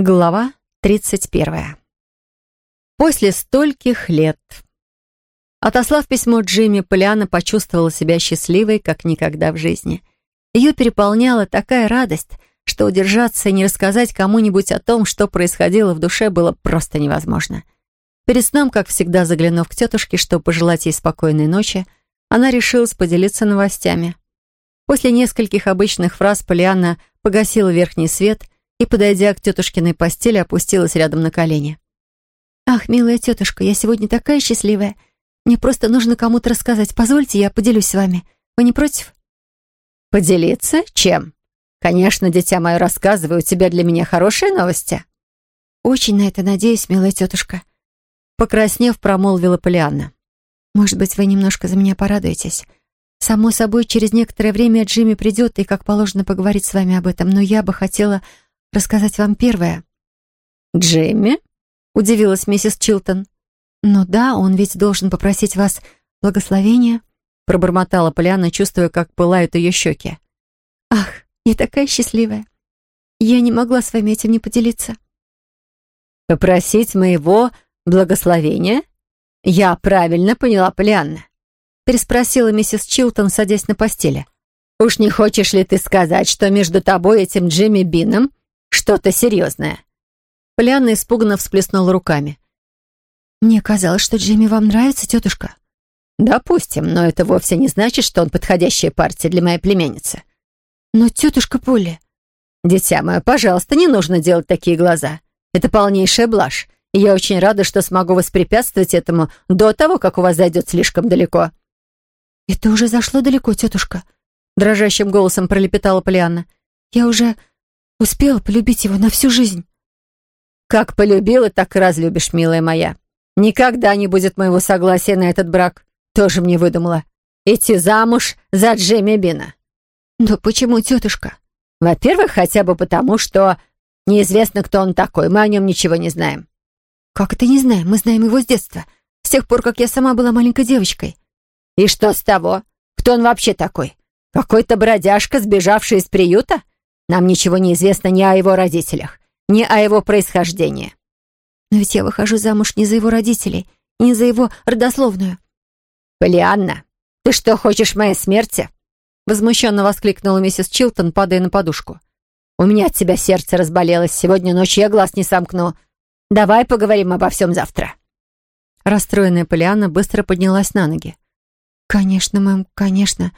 Глава 31. После стольких лет. Отослав письмо Джимми, Полиана почувствовала себя счастливой, как никогда в жизни. Ее переполняла такая радость, что удержаться и не рассказать кому-нибудь о том, что происходило в душе, было просто невозможно. Перед сном, как всегда, заглянув к тетушке, чтобы пожелать ей спокойной ночи, она решилась поделиться новостями. После нескольких обычных фраз Полиана погасила верхний свет — и, подойдя к тетушкиной постели, опустилась рядом на колени. «Ах, милая тетушка, я сегодня такая счастливая. Мне просто нужно кому-то рассказать. Позвольте, я поделюсь с вами. Вы не против?» «Поделиться? Чем? Конечно, дитя мое, рассказываю, у тебя для меня хорошие новости». «Очень на это надеюсь, милая тетушка». Покраснев, промолвила Полианна. «Может быть, вы немножко за меня порадуетесь. Само собой, через некоторое время Джимми придет и, как положено, поговорить с вами об этом, но я бы хотела рассказать вам первое». «Джимми?» — удивилась миссис Чилтон. «Ну да, он ведь должен попросить вас благословения», — пробормотала Поляна, чувствуя, как пылают ее щеки. «Ах, я такая счастливая. Я не могла с вами этим не поделиться». «Попросить моего благословения? Я правильно поняла, Полианна?» переспросила миссис Чилтон, садясь на постели. «Уж не хочешь ли ты сказать, что между тобой и этим Джимми Бином что-то серьезное?» Полианна испуганно всплеснула руками. «Мне казалось, что Джимми вам нравится, тетушка». «Допустим, но это вовсе не значит, что он подходящая партия для моей племянницы». «Но тетушка Полли...» «Дитя мое, пожалуйста, не нужно делать такие глаза. Это полнейшая блажь, и я очень рада, что смогу воспрепятствовать этому до того, как у вас зайдет слишком далеко». «Это уже зашло далеко, тетушка», — дрожащим голосом пролепетала Полианна. «Я уже Успела полюбить его на всю жизнь. Как полюбила, так и разлюбишь, милая моя. Никогда не будет моего согласия на этот брак. Тоже мне выдумала. Идти замуж за Джимми Бина. Но почему, тетушка? Во-первых, хотя бы потому, что неизвестно, кто он такой. Мы о нем ничего не знаем. Как это не знаем? Мы знаем его с детства. С тех пор, как я сама была маленькой девочкой. И что с того? Кто он вообще такой? Какой-то бродяжка, сбежавший из приюта? Нам ничего не известно ни о его родителях, ни о его происхождении». «Но ведь я выхожу замуж не за его родителей, не за его родословную». «Полианна, ты что, хочешь моей смерти?» Возмущенно воскликнула миссис Чилтон, падая на подушку. «У меня от тебя сердце разболелось. Сегодня ночью я глаз не сомкну. Давай поговорим обо всем завтра». Расстроенная Полианна быстро поднялась на ноги. «Конечно, мэм, конечно.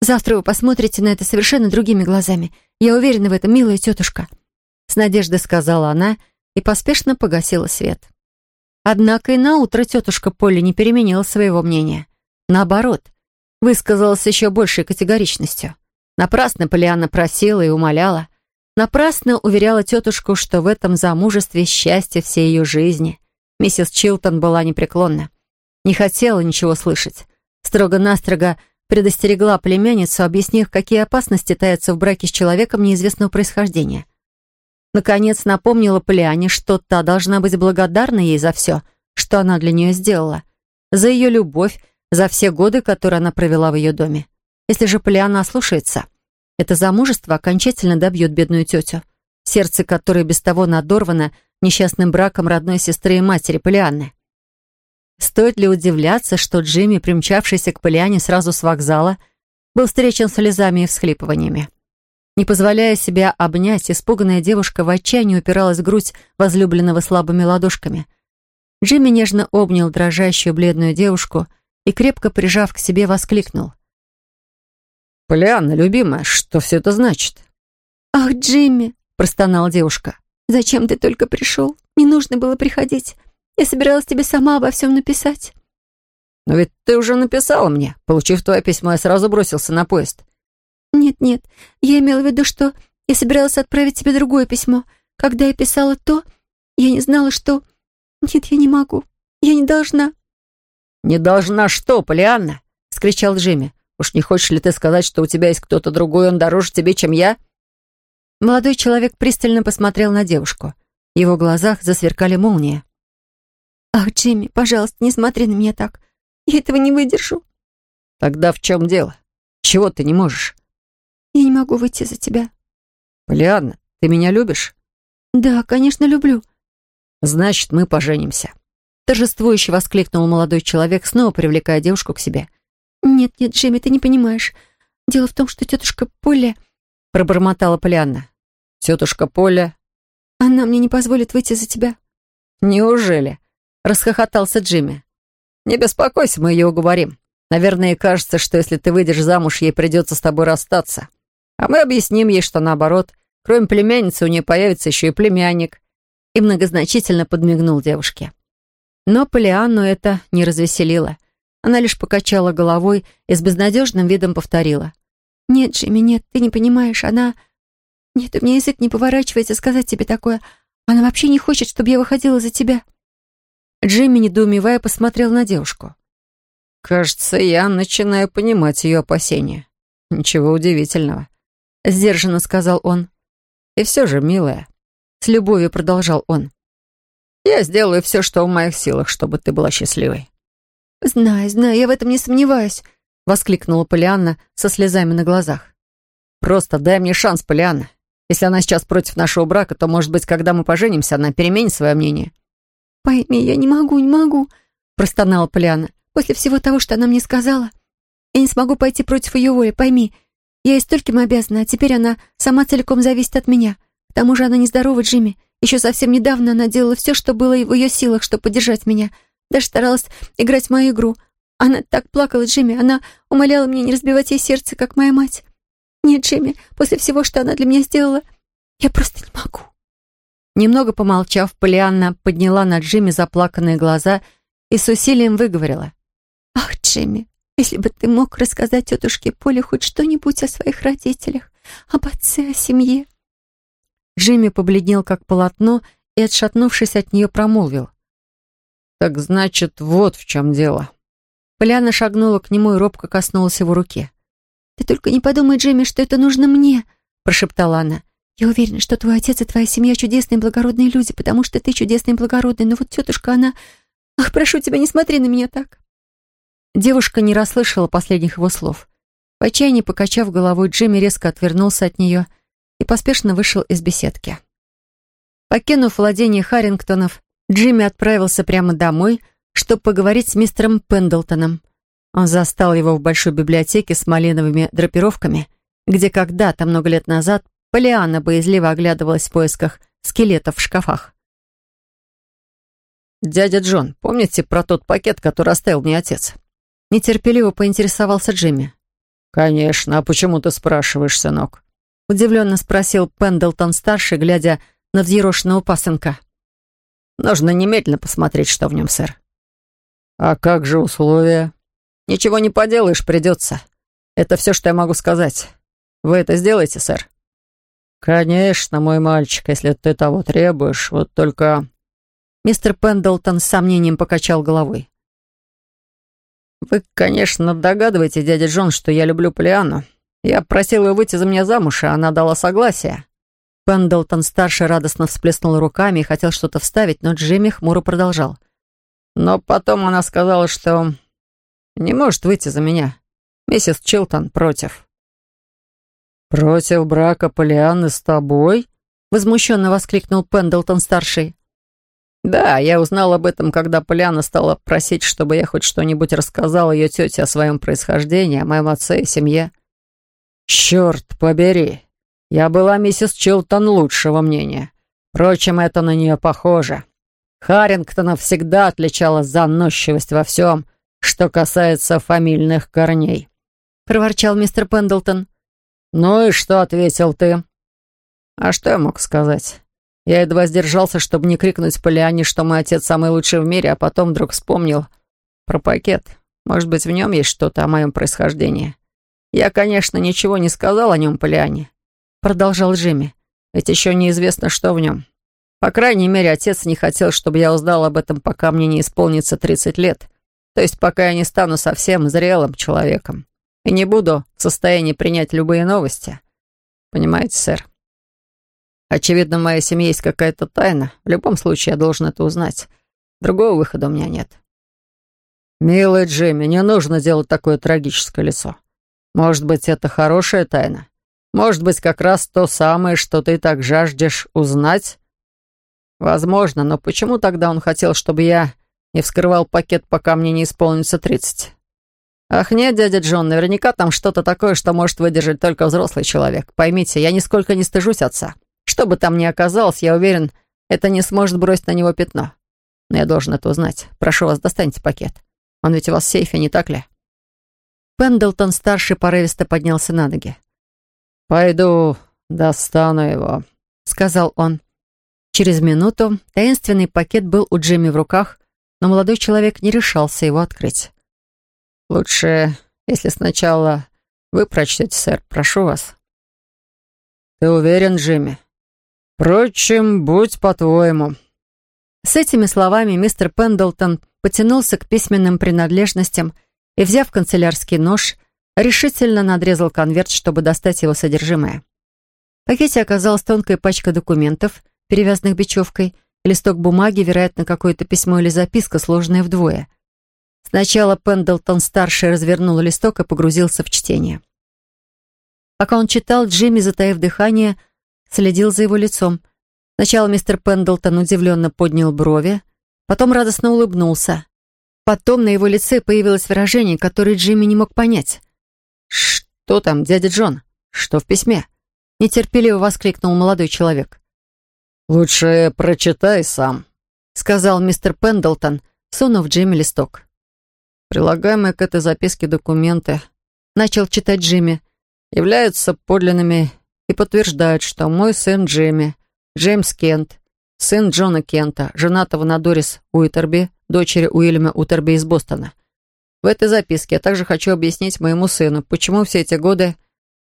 Завтра вы посмотрите на это совершенно другими глазами. Я уверена в этом, милая тетушка», — с надеждой сказала она и поспешно погасила свет. Однако и на утро тетушка Полли не переменила своего мнения. Наоборот, высказалась еще большей категоричностью. Напрасно Полианна просила и умоляла. Напрасно уверяла тетушку, что в этом замужестве счастье всей ее жизни. Миссис Чилтон была непреклонна. Не хотела ничего слышать. Строго-настрого предостерегла племянницу, объяснив, какие опасности таятся в браке с человеком неизвестного происхождения. Наконец напомнила Полиане, что та должна быть благодарна ей за все, что она для нее сделала, за ее любовь, за все годы, которые она провела в ее доме. Если же Полиана ослушается, это замужество окончательно добьет бедную тетю, сердце которой без того надорвано несчастным браком родной сестры и матери Полианны. Стоит ли удивляться, что Джимми, примчавшийся к Полиане сразу с вокзала, был встречен слезами и всхлипываниями. Не позволяя себя обнять, испуганная девушка в отчаянии упиралась в грудь возлюбленного слабыми ладошками. Джимми нежно обнял дрожащую бледную девушку и, крепко прижав к себе, воскликнул. «Полианна, любимая, что все это значит?» «Ах, Джимми!» — простонала девушка. «Зачем ты только пришел? Не нужно было приходить. Я собиралась тебе сама обо всем написать». «Но ведь ты уже написала мне. Получив твое письмо, я сразу бросился на поезд». «Нет-нет, я имела в виду, что я собиралась отправить тебе другое письмо. Когда я писала то, я не знала, что... Нет, я не могу. Я не должна». «Не должна что, Полианна?» — скричал Джимми. «Уж не хочешь ли ты сказать, что у тебя есть кто-то другой, он дороже тебе, чем я?» Молодой человек пристально посмотрел на девушку. В его глазах засверкали молнии. «Ах, Джимми, пожалуйста, не смотри на меня так. Я этого не выдержу». «Тогда в чем дело? Чего ты не можешь?» «Я не могу выйти за тебя». «Полианна, ты меня любишь?» «Да, конечно, люблю». «Значит, мы поженимся». Торжествующе воскликнул молодой человек, снова привлекая девушку к себе. «Нет, нет, Джимми, ты не понимаешь. Дело в том, что тетушка Поля...» Пробормотала Полианна. «Тетушка Поля...» «Она мне не позволит выйти за тебя». «Неужели?» Расхохотался Джимми. «Не беспокойся, мы ее уговорим. Наверное, ей кажется, что если ты выйдешь замуж, ей придется с тобой расстаться. А мы объясним ей, что наоборот, кроме племянницы у нее появится еще и племянник». И многозначительно подмигнул девушке. Но Полианну это не развеселило. Она лишь покачала головой и с безнадежным видом повторила. «Нет, Джимми, нет, ты не понимаешь, она... Нет, у меня язык не поворачивается сказать тебе такое. Она вообще не хочет, чтобы я выходила за тебя». Джимми, недоумевая, посмотрел на девушку. «Кажется, я начинаю понимать ее опасения. Ничего удивительного», — сдержанно сказал он. «И все же, милая», — с любовью продолжал он, я сделаю все, что в моих силах, чтобы ты была счастливой». «Знаю, знаю, я в этом не сомневаюсь», — воскликнула Полианна со слезами на глазах. «Просто дай мне шанс, Полианна. Если она сейчас против нашего брака, то, может быть, когда мы поженимся, она переменит свое мнение». «Пойми, я не могу, не могу», — простонала Полианна. «После всего того, что она мне сказала, я не смогу пойти против ее воли, пойми. Я ей стольким обязана, а теперь она сама целиком зависит от меня. К тому же она нездорова, Джимми. Еще совсем недавно она делала все, что было в ее силах, чтобы поддержать меня. Даже старалась играть в мою игру. Она так плакала, Джимми. Она умоляла меня не разбивать ей сердце, как моя мать. Нет, Джимми, после всего, что она для меня сделала, я просто не могу. Немного помолчав, Полианна подняла на Джимми заплаканные глаза и с усилием выговорила. «Ах, Джимми, если бы ты мог рассказать тетушке Поле хоть что-нибудь о своих родителях, об отце, о семье». Джимми побледнел как полотно и, отшатнувшись от нее, промолвил. «Так значит, вот в чем дело». Поляна шагнула к нему и робко коснулась его руки. «Ты только не подумай, Джимми, что это нужно мне», — прошептала она. «Я уверена, что твой отец и твоя семья чудесные и благородные люди, потому что ты чудесный и благородный, но вот тетушка, она... Ах, прошу тебя, не смотри на меня так». Девушка не расслышала последних его слов. В отчаянии покачав головой, Джимми резко отвернулся от нее и поспешно вышел из беседки. Покинув владение Харрингтонов, Джимми отправился прямо домой, чтобы поговорить с мистером Пендлтоном. Он застал его в большой библиотеке с малиновыми драпировками, где когда-то, много лет назад, Полиана боязливо оглядывалась в поисках скелетов в шкафах. «Дядя Джон, помните про тот пакет, который оставил мне отец?» Нетерпеливо поинтересовался Джимми. «Конечно, а почему ты спрашиваешь, сынок?» Удивленно спросил Пендлтон-старший, глядя на взъерошенного пасынка. «Нужно немедленно посмотреть, что в нем, сэр». «А как же условия?» «Ничего не поделаешь, придется. Это все, что я могу сказать. Вы это сделаете, сэр?» «Конечно, мой мальчик, если ты того требуешь. Вот только...» Мистер Пендлтон с сомнением покачал головой. «Вы, конечно, догадываетесь, дядя Джон, что я люблю Полианну. Я просил ее выйти за меня замуж, и она дала согласие». Пендлтон-старший радостно всплеснул руками и хотел что-то вставить, но Джимми хмуро продолжал. «Но потом она сказала, что не может выйти за меня. Миссис Чилтон против». «Против брака Полианны с тобой?» — возмущенно воскликнул Пендлтон-старший. «Да, я узнал об этом, когда Полианна стала просить, чтобы я хоть что-нибудь рассказал ее тете о своем происхождении, о моем отце и семье». «Черт побери! Я была миссис Чилтон лучшего мнения. Впрочем, это на нее похоже. Харрингтона всегда отличала заносчивость во всем, что касается фамильных корней», — проворчал мистер Пендлтон. «Ну и что ответил ты?» «А что я мог сказать?» Я едва сдержался, чтобы не крикнуть Полиане, что мой отец самый лучший в мире, а потом вдруг вспомнил про пакет. Может быть, в нем есть что-то о моем происхождении. «Я, конечно, ничего не сказал о нем Полиане», — продолжал Джимми. «Ведь еще неизвестно, что в нем. По крайней мере, отец не хотел, чтобы я узнал об этом, пока мне не исполнится 30 лет. То есть, пока я не стану совсем зрелым человеком. И не буду в состоянии принять любые новости. Понимаете, сэр? Очевидно, в моей семье есть какая-то тайна. В любом случае, я должен это узнать. Другого выхода у меня нет». «Милый Джимми, не нужно делать такое трагическое лицо. Может быть, это хорошая тайна? Может быть, как раз то самое, что ты так жаждешь узнать?» Возможно, но почему тогда он хотел, чтобы я не вскрывал пакет, пока мне не исполнится тридцать? Ах нет, дядя Джон, наверняка там что-то такое, что может выдержать только взрослый человек. Поймите, я нисколько не стыжусь отца. Что бы там ни оказалось, я уверен, это не сможет бросить на него пятно. Но я должен это узнать. Прошу вас, достаньте пакет. Он ведь у вас в сейфе, не так ли?» Пендлтон-старший порывисто поднялся на ноги. «Пойду достану его», — сказал он. Через минуту таинственный пакет был у Джимми в руках, но молодой человек не решался его открыть. «Лучше, если сначала вы прочтете, сэр, прошу вас». «Ты уверен, Джимми?» «Впрочем, будь по-твоему». С этими словами мистер Пендлтон потянулся к письменным принадлежностям и, взяв канцелярский нож, решительно надрезал конверт, чтобы достать его содержимое. В пакете оказалась тонкая пачка документов, перевязанных бечевкой, листок бумаги, вероятно, какое-то письмо или записка, сложенная вдвое. Сначала Пендлтон-старший развернул листок и погрузился в чтение. Пока он читал, Джимми, затаив дыхание, следил за его лицом. Сначала мистер Пендлтон удивленно поднял брови, Потом радостно улыбнулся. Потом на его лице появилось выражение, которое Джимми не мог понять. «Что там, дядя Джон? Что в письме?» Нетерпеливо воскликнул молодой человек. «Лучше прочитай сам», — сказал мистер Пендлтон, сунув Джимми листок. «Прилагаемые к этой записке документы», — начал читать Джимми, «являются подлинными и подтверждают, что мой сын Джимми, Джеймс Кент, сын Джона Кента, женатого на Дорис Уитерби, дочери Уильяма Уитерби из Бостона. В этой записке я также хочу объяснить моему сыну, почему все эти годы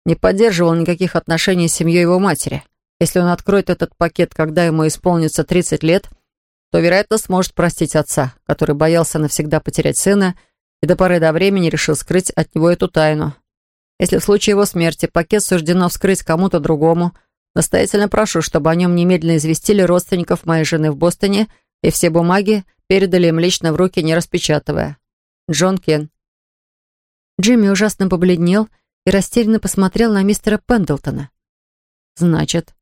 не поддерживал никаких отношений с семьей его матери. Если он откроет этот пакет, когда ему исполнится 30 лет, то, вероятно, сможет простить отца, который боялся навсегда потерять сына и до поры до времени решил скрыть от него эту тайну. Если в случае его смерти пакет суждено вскрыть кому-то другому – Настоятельно прошу, чтобы о нем немедленно известили родственников моей жены в Бостоне и все бумаги передали им лично в руки, не распечатывая. Джон Кен. Джимми ужасно побледнел и растерянно посмотрел на мистера Пендлтона. «Значит,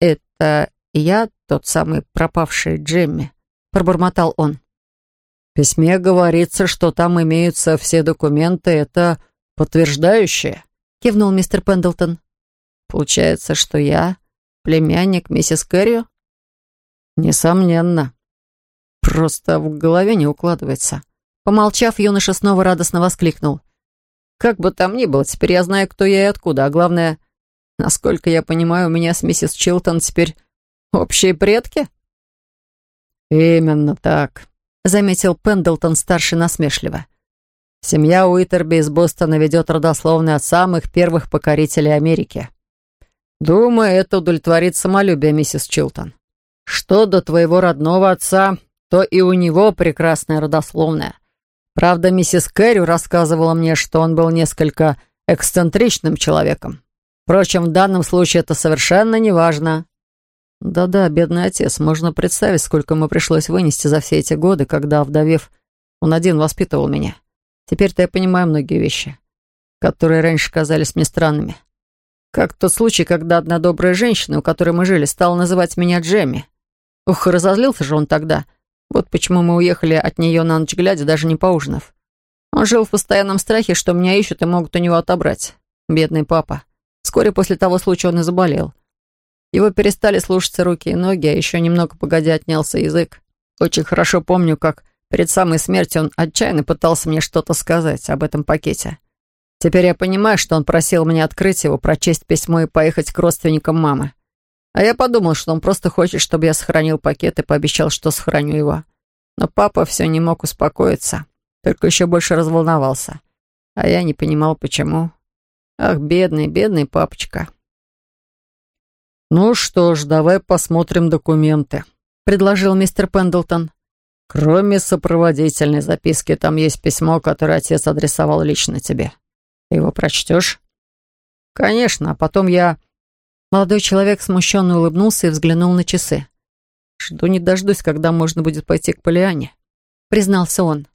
это я тот самый пропавший Джимми?» — пробормотал он. Письме говорится, что там имеются все документы, это подтверждающие, кивнул мистер Пендлтон. Получается, что я племянник миссис Кэррио? Несомненно. Просто в голове не укладывается. Помолчав, юноша снова радостно воскликнул. Как бы там ни было, теперь я знаю, кто я и откуда, а главное, насколько я понимаю, у меня с миссис Чилтон теперь общие предки? Именно так, заметил Пендлтон-старший насмешливо. Семья Уитерби из Бостона ведет родословный от самых первых покорителей Америки. «Думаю, это удовлетворит самолюбие, миссис Чилтон. Что до твоего родного отца, то и у него прекрасная родословная. Правда, миссис Кэрри рассказывала мне, что он был несколько эксцентричным человеком. Впрочем, в данном случае это совершенно не важно». «Да-да, бедный отец, можно представить, сколько ему пришлось вынести за все эти годы, когда, вдовев, он один воспитывал меня. Теперь-то я понимаю многие вещи, которые раньше казались мне странными. Как тот случай, когда одна добрая женщина, у которой мы жили, стала называть меня Джемми. Ух, разозлился же он тогда. Вот почему мы уехали от нее на ночь глядя, даже не поужинав. Он жил в постоянном страхе, что меня ищут и могут у него отобрать. Бедный папа. Вскоре после того случая он и заболел. Его перестали слушаться руки и ноги, а еще немного погодя отнялся язык. Очень хорошо помню, как перед самой смертью он отчаянно пытался мне что-то сказать об этом пакете. Теперь я понимаю, что он просил меня открыть его, прочесть письмо и поехать к родственникам мамы. А я подумал, что он просто хочет, чтобы я сохранил пакет и пообещал, что сохраню его. Но папа все не мог успокоиться, только еще больше разволновался. А я не понимал, почему. Ах, бедный, бедный папочка. «Ну что ж, давай посмотрим документы», — предложил мистер Пендлтон. «Кроме сопроводительной записки, там есть письмо, которое отец адресовал лично тебе его прочтешь?» «Конечно, а потом я...» Молодой человек смущенно улыбнулся и взглянул на часы. «Жду не дождусь, когда можно будет пойти к Полиане», — признался он.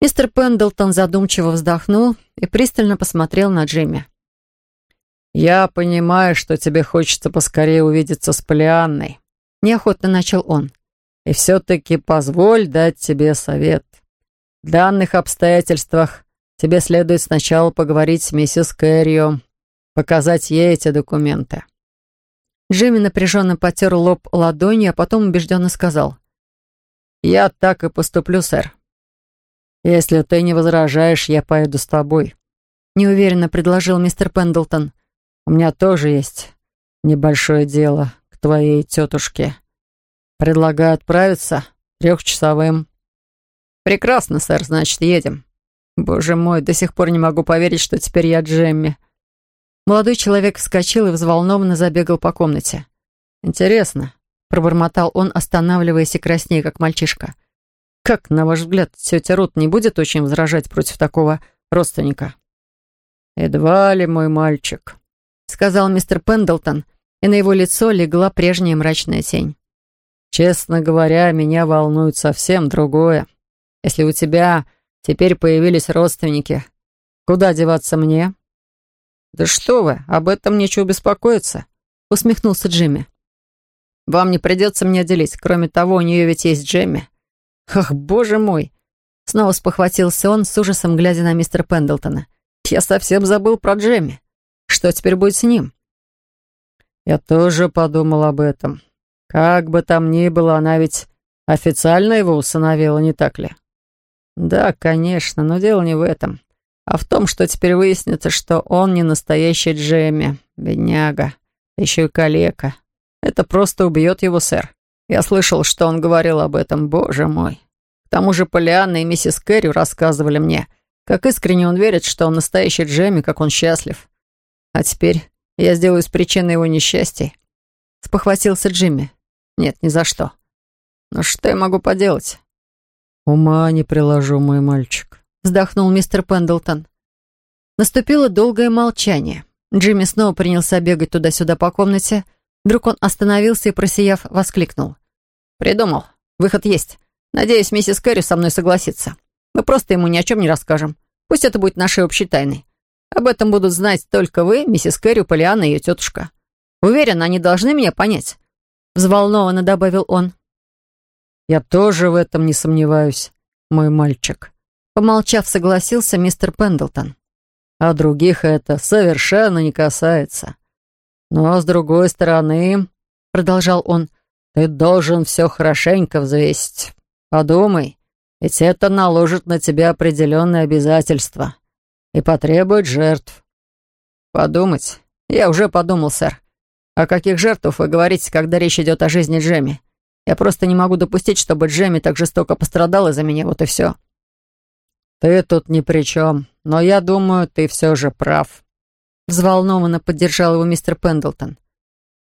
Мистер Пендлтон задумчиво вздохнул и пристально посмотрел на Джимми. «Я понимаю, что тебе хочется поскорее увидеться с Полианной», Неохотно начал он. «И все-таки позволь дать тебе совет. В данных обстоятельствах тебе следует сначала поговорить с миссис Кэррио, показать ей эти документы». Джимми напряженно потер лоб ладонью, а потом убежденно сказал. «Я так и поступлю, сэр. Если ты не возражаешь, я поеду с тобой», — неуверенно предложил мистер Пендлтон. «У меня тоже есть небольшое дело к твоей тетушке. Предлагаю отправиться трехчасовым». «Прекрасно, сэр, значит, едем. Боже мой, до сих пор не могу поверить, что теперь я Джемми». Молодой человек вскочил и взволнованно забегал по комнате. «Интересно», — пробормотал он, останавливаясь и краснея, как мальчишка. «Как, на ваш взгляд, тетя Рут не будет очень возражать против такого родственника?» «Едва ли мой мальчик», — сказал мистер Пендлтон, и на его лицо легла прежняя мрачная тень. «Честно говоря, меня волнует совсем другое. Если у тебя теперь появились родственники, куда деваться мне?» «Да что вы, об этом нечего беспокоиться», — усмехнулся Джимми. «Вам не придется меня делить. Кроме того, у нее ведь есть Джемми». «Ах, боже мой!» Снова спохватился он, с ужасом глядя на мистера Пендлтона. «Я совсем забыл про Джемми. Что теперь будет с ним?» «Я тоже подумал об этом. Как бы там ни было, она ведь официально его усыновила, не так ли?» «Да, конечно, но дело не в этом а в том, что теперь выяснится, что он не настоящий Джемми, бедняга, еще и калека. Это просто убьет его, сэр. Я слышал, что он говорил об этом, боже мой. К тому же Полианна и миссис Кэрри рассказывали мне, как искренне он верит, что он настоящий Джемми, как он счастлив. А теперь я сделаюсь причиной его несчастья. Спохватился Джимми. Нет, ни за что. Но что я могу поделать? Ума не приложу, мой мальчик вздохнул мистер Пендлтон. Наступило долгое молчание. Джимми снова принялся бегать туда-сюда по комнате. Вдруг он остановился и, просияв, воскликнул. «Придумал. Выход есть. Надеюсь, миссис Кэрри со мной согласится. Мы просто ему ни о чем не расскажем. Пусть это будет нашей общей тайной. Об этом будут знать только вы, миссис Кэрри, Полиана и ее тетушка. Уверен, они должны меня понять», — взволнованно добавил он. «Я тоже в этом не сомневаюсь, мой мальчик», Помолчав, согласился мистер Пендлтон. А других это совершенно не касается. Но, с другой стороны, продолжал он, ты должен все хорошенько взвесить. Подумай, ведь это наложит на тебя определенные обязательства и потребует жертв. Подумать? Я уже подумал, сэр. О каких жертвах вы говорите, когда речь идет о жизни Джемми? Я просто не могу допустить, чтобы Джемми так жестоко пострадал из-за меня, вот и все. «Ты тут ни при чем, но я думаю, ты все же прав», — взволнованно поддержал его мистер Пендлтон.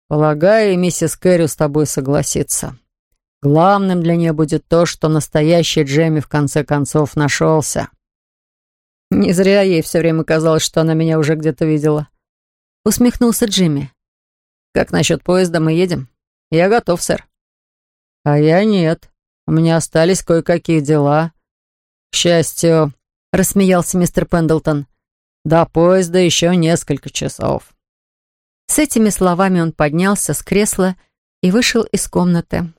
«Полагаю, миссис Кэрри с тобой согласится. Главным для нее будет то, что настоящий Джемми в конце концов нашелся». «Не зря ей все время казалось, что она меня уже где-то видела», — усмехнулся Джимми. «Как насчет поезда мы едем? Я готов, сэр». «А я нет. У меня остались кое-какие дела». «К счастью», — рассмеялся мистер Пендлтон, «до поезда еще несколько часов». С этими словами он поднялся с кресла и вышел из комнаты.